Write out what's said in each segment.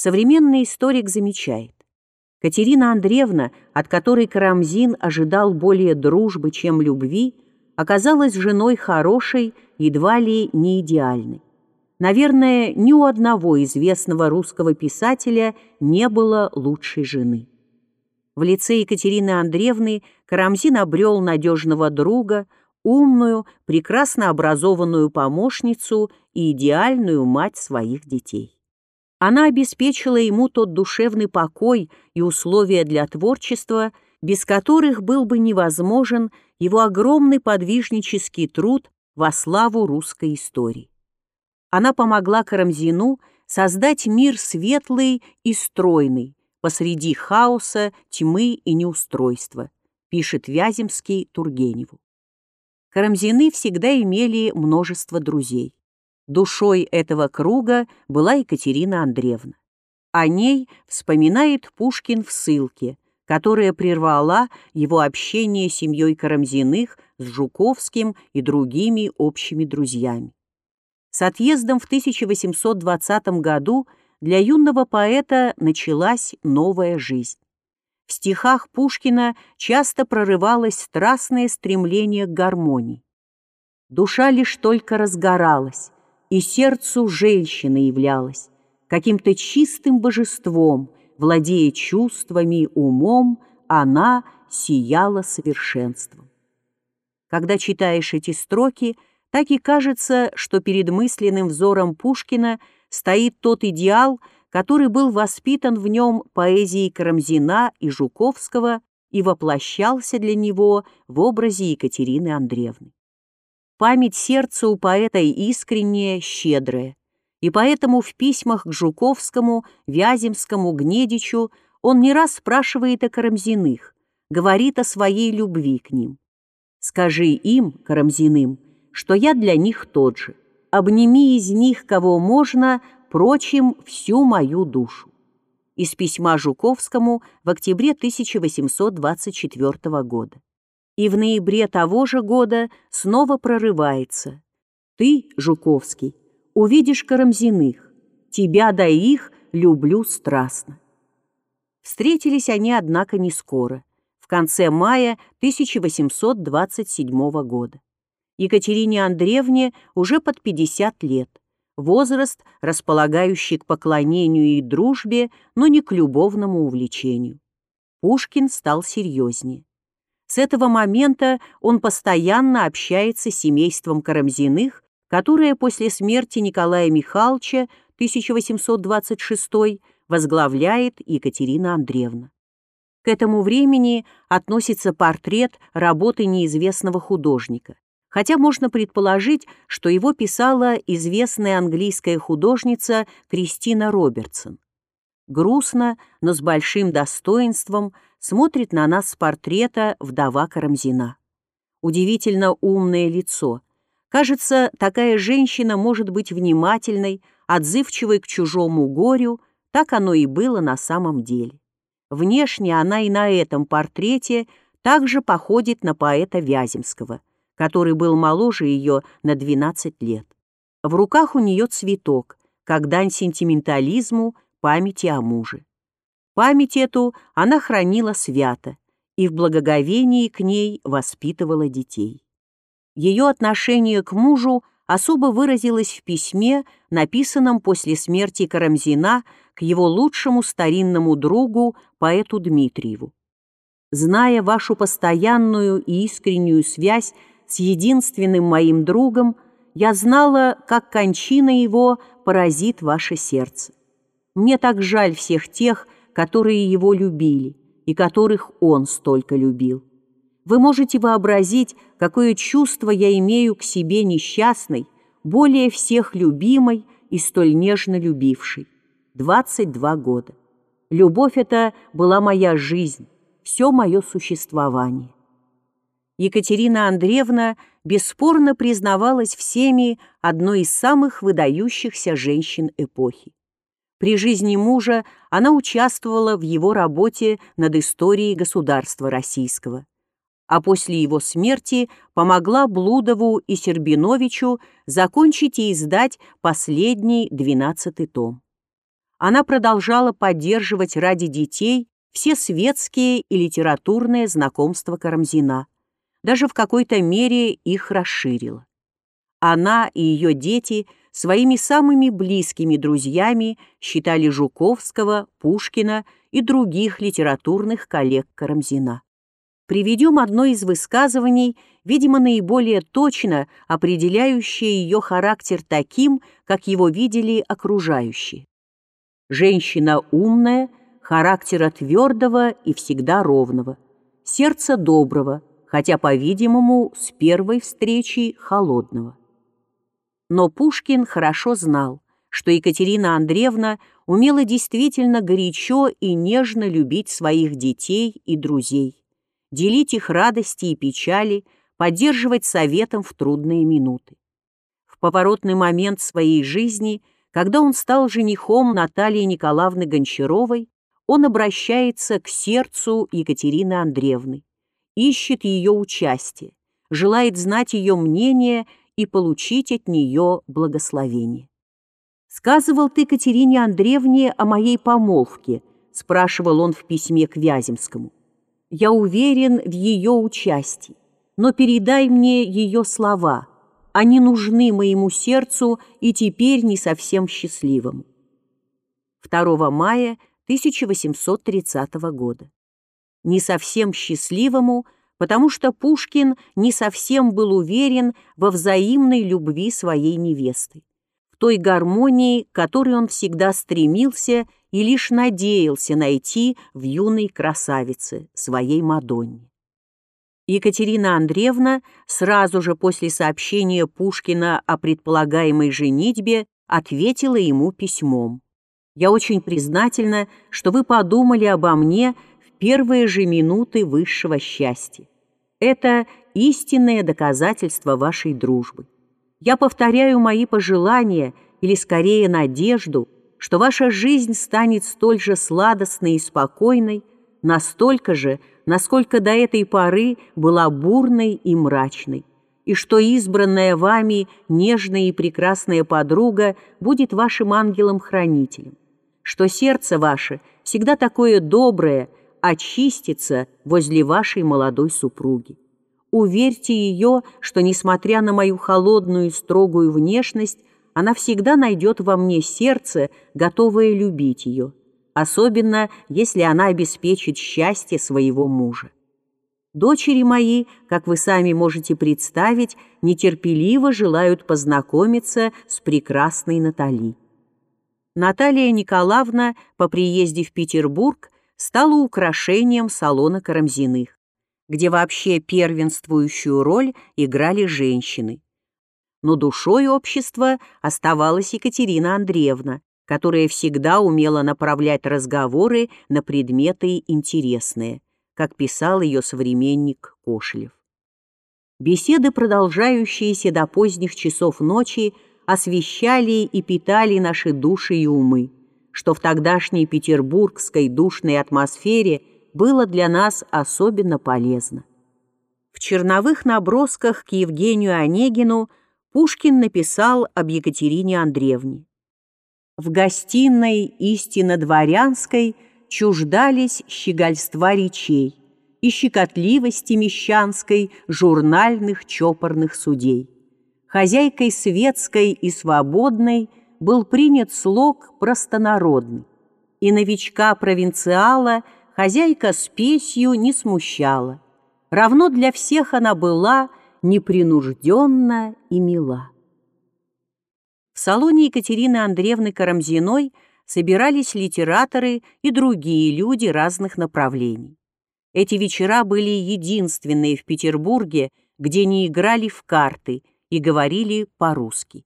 Современный историк замечает, Катерина Андреевна, от которой Карамзин ожидал более дружбы, чем любви, оказалась женой хорошей, едва ли не идеальной. Наверное, ни у одного известного русского писателя не было лучшей жены. В лице Екатерины Андреевны Карамзин обрел надежного друга, умную, прекрасно образованную помощницу и идеальную мать своих детей. Она обеспечила ему тот душевный покой и условия для творчества, без которых был бы невозможен его огромный подвижнический труд во славу русской истории. Она помогла Карамзину создать мир светлый и стройный посреди хаоса, тьмы и неустройства, пишет Вяземский Тургеневу. Карамзины всегда имели множество друзей. Душой этого круга была Екатерина Андреевна. О ней вспоминает Пушкин в ссылке, которая прервала его общение с семьей Карамзиных с Жуковским и другими общими друзьями. С отъездом в 1820 году для юного поэта началась новая жизнь. В стихах Пушкина часто прорывалось страстное стремление к гармонии. Душа лишь только разгоралась, и сердцу женщины являлась, каким-то чистым божеством, владея чувствами и умом, она сияла совершенством. Когда читаешь эти строки, так и кажется, что перед мысленным взором Пушкина стоит тот идеал, который был воспитан в нем поэзией Карамзина и Жуковского и воплощался для него в образе Екатерины Андреевны. Память сердца у поэта искренняя, щедрая, и поэтому в письмах к Жуковскому, Вяземскому, Гнедичу он не раз спрашивает о Карамзиных, говорит о своей любви к ним. «Скажи им, Карамзиным, что я для них тот же. Обними из них, кого можно, прочим, всю мою душу». Из письма Жуковскому в октябре 1824 года и в ноябре того же года снова прорывается. Ты, Жуковский, увидишь Карамзиных, тебя да их люблю страстно. Встретились они, однако, не скоро, в конце мая 1827 года. Екатерине Андреевне уже под 50 лет, возраст, располагающий к поклонению и дружбе, но не к любовному увлечению. Пушкин стал серьезнее. С этого момента он постоянно общается с семейством Карамзиных, которое после смерти Николая Михайловича 1826 возглавляет Екатерина Андреевна. К этому времени относится портрет работы неизвестного художника, хотя можно предположить, что его писала известная английская художница Кристина Робертсон. Грустно, но с большим достоинством – смотрит на нас с портрета вдова Карамзина. Удивительно умное лицо. Кажется, такая женщина может быть внимательной, отзывчивой к чужому горю, так оно и было на самом деле. Внешне она и на этом портрете также походит на поэта Вяземского, который был моложе ее на 12 лет. В руках у нее цветок, как дань сентиментализму, памяти о муже. Память эту она хранила свято и в благоговении к ней воспитывала детей. Ее отношение к мужу особо выразилось в письме, написанном после смерти Карамзина к его лучшему старинному другу, поэту Дмитриеву. «Зная вашу постоянную и искреннюю связь с единственным моим другом, я знала, как кончина его поразит ваше сердце. Мне так жаль всех тех, которые его любили и которых он столько любил. Вы можете вообразить, какое чувство я имею к себе несчастной, более всех любимой и столь нежно любившей. 22 года. Любовь эта была моя жизнь, все мое существование. Екатерина Андреевна бесспорно признавалась всеми одной из самых выдающихся женщин эпохи. При жизни мужа она участвовала в его работе над историей государства российского, а после его смерти помогла Блудову и Сербиновичу закончить и издать последний двенадцатый том. она продолжала поддерживать ради детей все светские и литературные знакомства Карамзина, даже в какой-то мере их расширила. Она и ее дети своими самыми близкими друзьями считали Жуковского, Пушкина и других литературных коллег Карамзина. Приведем одно из высказываний, видимо, наиболее точно определяющее ее характер таким, как его видели окружающие. Женщина умная, характера твердого и всегда ровного, сердца доброго, хотя, по-видимому, с первой встречи холодного. Но Пушкин хорошо знал, что Екатерина Андреевна умела действительно горячо и нежно любить своих детей и друзей, делить их радости и печали, поддерживать советом в трудные минуты. В поворотный момент своей жизни – когда он стал женихом Натальи Николаевны Гончаровой, он обращается к сердцу Екатерины Андреевны, ищет ее участие, желает знать ее мнение и получить от нее благословение. «Сказывал ты Катерине Андреевне о моей помолвке?» – спрашивал он в письме к Вяземскому. «Я уверен в ее участии, но передай мне ее слова – они нужны моему сердцу и теперь не совсем счастливым. 2 мая 1830 года. Не совсем счастливому, потому что Пушкин не совсем был уверен во взаимной любви своей невесты, в той гармонии, к которой он всегда стремился и лишь надеялся найти в юной красавице, своей Мадонне. Екатерина Андреевна сразу же после сообщения Пушкина о предполагаемой женитьбе ответила ему письмом. «Я очень признательна, что вы подумали обо мне первые же минуты высшего счастья. Это истинное доказательство вашей дружбы. Я повторяю мои пожелания, или скорее надежду, что ваша жизнь станет столь же сладостной и спокойной, настолько же, насколько до этой поры была бурной и мрачной, и что избранная вами нежная и прекрасная подруга будет вашим ангелом-хранителем, что сердце ваше всегда такое доброе, очистится возле вашей молодой супруги. Уверьте ее, что, несмотря на мою холодную и строгую внешность, она всегда найдет во мне сердце, готовое любить ее, особенно если она обеспечит счастье своего мужа. Дочери мои, как вы сами можете представить, нетерпеливо желают познакомиться с прекрасной Натали. Наталья Николаевна по приезде в Петербург стала украшением салона Карамзиных, где вообще первенствующую роль играли женщины. Но душой общества оставалась Екатерина Андреевна, которая всегда умела направлять разговоры на предметы интересные, как писал ее современник Кошелев. Беседы, продолжающиеся до поздних часов ночи, освещали и питали наши души и умы, что в тогдашней петербургской душной атмосфере было для нас особенно полезно. В черновых набросках к Евгению Онегину Пушкин написал об Екатерине Андреевне. В гостиной истинно дворянской чуждались щегольства речей и щекотливости мещанской журнальных чопорных судей. Хозяйкой светской и свободной был принят слог простонародный, и новичка-провинциала хозяйка спесью не смущала. Равно для всех она была непринужденна и мила. В салоне Екатерины Андреевны Карамзиной собирались литераторы и другие люди разных направлений. Эти вечера были единственные в Петербурге, где не играли в карты и говорили по-русски.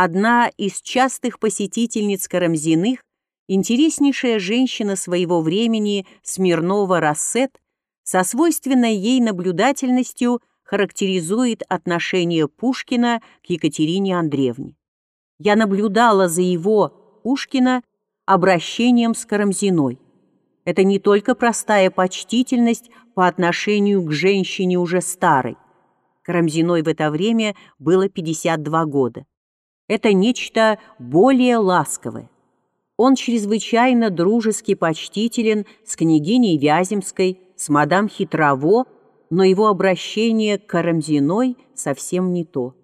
Одна из частых посетительниц Карамзиных, интереснейшая женщина своего времени Смирнова Рассет, со свойственной ей наблюдательностью характеризует отношение Пушкина к Екатерине Андреевне. Я наблюдала за его, Пушкина, обращением с Карамзиной. Это не только простая почтительность по отношению к женщине уже старой. Карамзиной в это время было 52 года. Это нечто более ласковое. Он чрезвычайно дружески почтителен с княгиней Вяземской, с мадам Хитрово, но его обращение к Карамзиной совсем не то.